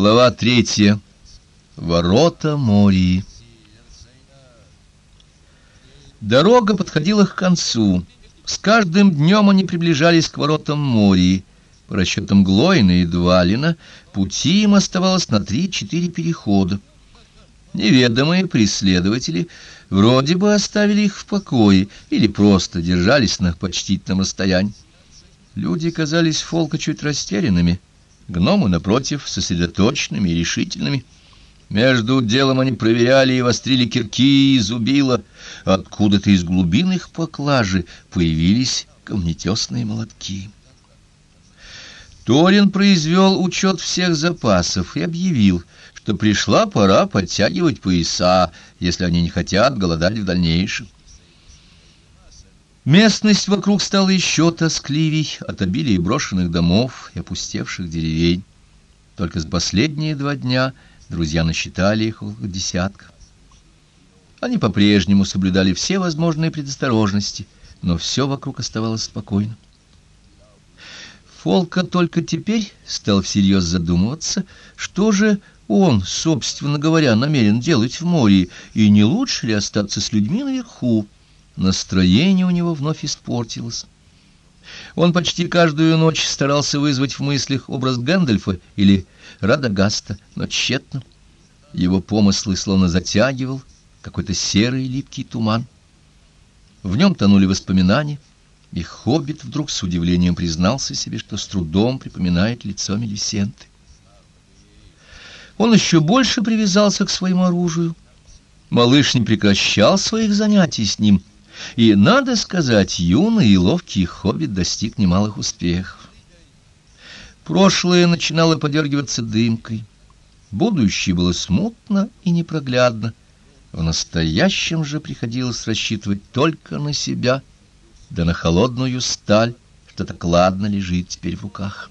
Глава третья. Ворота Мории. Дорога подходила к концу. С каждым днем они приближались к воротам Мории. По расчетам Глойна и Двалина пути им оставалось на три-четыре перехода. Неведомые преследователи вроде бы оставили их в покое или просто держались на почтительном расстоянии. Люди казались Фолка чуть растерянными — гномы, напротив, сосредоточенными и решительными. Между делом они проверяли и вострили кирки и зубила. Откуда-то из глубин их поклажи появились камнетесные молотки. Торин произвел учет всех запасов и объявил, что пришла пора подтягивать пояса, если они не хотят голодать в дальнейшем. Местность вокруг стала еще тоскливей от обилия брошенных домов и опустевших деревень. Только за последние два дня друзья насчитали их около десятка. Они по-прежнему соблюдали все возможные предосторожности, но все вокруг оставалось спокойным. Фолка только теперь стал всерьез задумываться, что же он, собственно говоря, намерен делать в море, и не лучше ли остаться с людьми наверху, Настроение у него вновь испортилось. Он почти каждую ночь старался вызвать в мыслях образ Гэндальфа или Радагаста, но тщетно. Его помыслы словно затягивал какой-то серый липкий туман. В нем тонули воспоминания, и Хоббит вдруг с удивлением признался себе, что с трудом припоминает лицо Мелисенты. Он еще больше привязался к своему оружию. Малыш не прекращал своих занятий с ним, и, надо сказать, юный и ловкий хоббит достиг немалых успехов. Прошлое начинало подергиваться дымкой. Будущее было смутно и непроглядно. В настоящем же приходилось рассчитывать только на себя, да на холодную сталь, что так ладно лежит теперь в руках.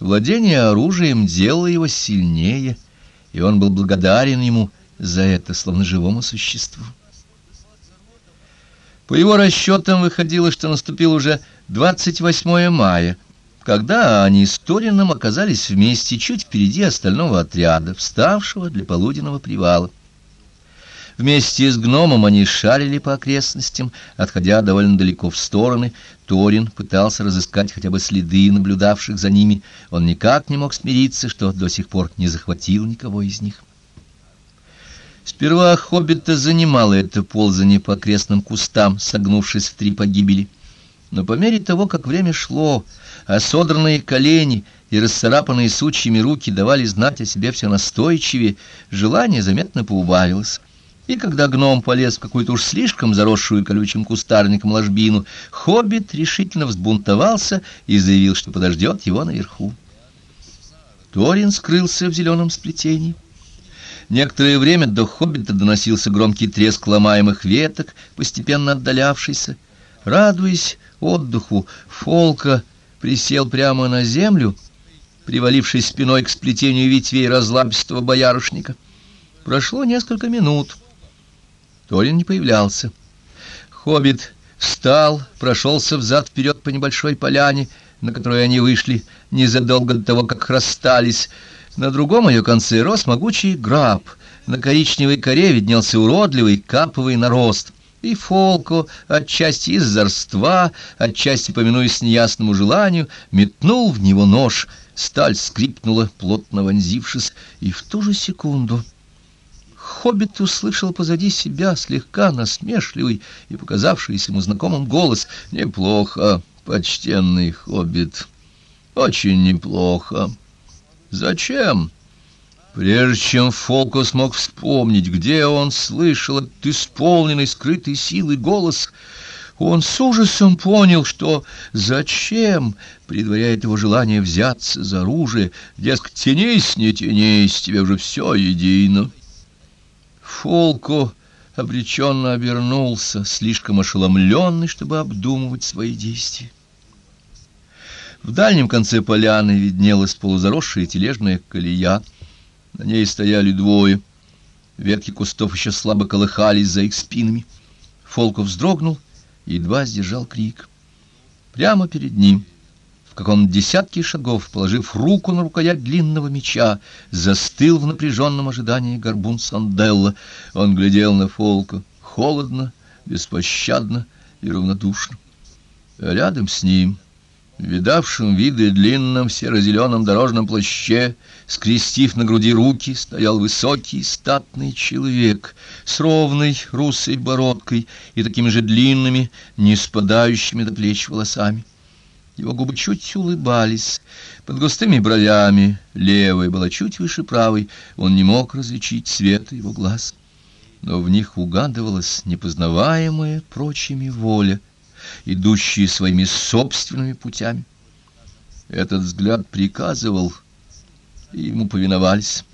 Владение оружием делало его сильнее, и он был благодарен ему за это, словно живому существу. По его расчетам выходило, что наступил уже 28 мая, когда они с Торином оказались вместе чуть впереди остального отряда, вставшего для полуденного привала. Вместе с гномом они шарили по окрестностям, отходя довольно далеко в стороны. Торин пытался разыскать хотя бы следы наблюдавших за ними. Он никак не мог смириться, что до сих пор не захватил никого из них. Сперва хоббита занимало это ползание по окрестным кустам, согнувшись в три погибели. Но по мере того, как время шло, а содранные колени и расцарапанные сучьями руки давали знать о себе все настойчивее, желание заметно поубавилось. И когда гном полез в какую-то уж слишком заросшую колючим кустарником ложбину, хоббит решительно взбунтовался и заявил, что подождет его наверху. Торин скрылся в зеленом сплетении. Некоторое время до хоббита доносился громкий треск ломаемых веток, постепенно отдалявшийся. Радуясь отдыху, Фолка присел прямо на землю, привалившись спиной к сплетению ветвей разлапистого боярышника. Прошло несколько минут. Торин не появлялся. Хоббит встал, прошелся взад-вперед по небольшой поляне, на которую они вышли незадолго до того, как расстались, на другом ее конце рос могучий граб, на коричневой коре виднелся уродливый каповый нарост, и Фолко, отчасти из зарства, отчасти поминуясь неясному желанию, метнул в него нож, сталь скрипнула, плотно вонзившись, и в ту же секунду... Хоббит услышал позади себя слегка насмешливый и показавшийся ему знакомым голос. «Неплохо, почтенный хоббит, очень неплохо». Зачем? Прежде чем Фолко смог вспомнить, где он слышал этот исполненный скрытой силы голос, он с ужасом понял, что зачем предваряет его желание взяться за оружие, дескать, тянись, не тянись, тебе уже все едино. Фолко обреченно обернулся, слишком ошеломленный, чтобы обдумывать свои действия. В дальнем конце поляны виднелась полузаросшая тележная колея. На ней стояли двое. Ветки кустов еще слабо колыхались за их спинами. Фолков вздрогнул и едва сдержал крик. Прямо перед ним, в каком десятки шагов, положив руку на рукоять длинного меча, застыл в напряженном ожидании горбун Санделла. Он глядел на Фолка холодно, беспощадно и равнодушно. А рядом с ним видавшем виды длинном серо-зеленом дорожном плаще, скрестив на груди руки, стоял высокий статный человек с ровной русой бородкой и такими же длинными, не спадающими до плеч волосами. Его губы чуть улыбались, под густыми бровями, левая была чуть выше правой, он не мог различить цвета его глаз. Но в них угадывалась непознаваемая прочими воля — идущие своими собственными путями. Этот взгляд приказывал, и ему повиновались.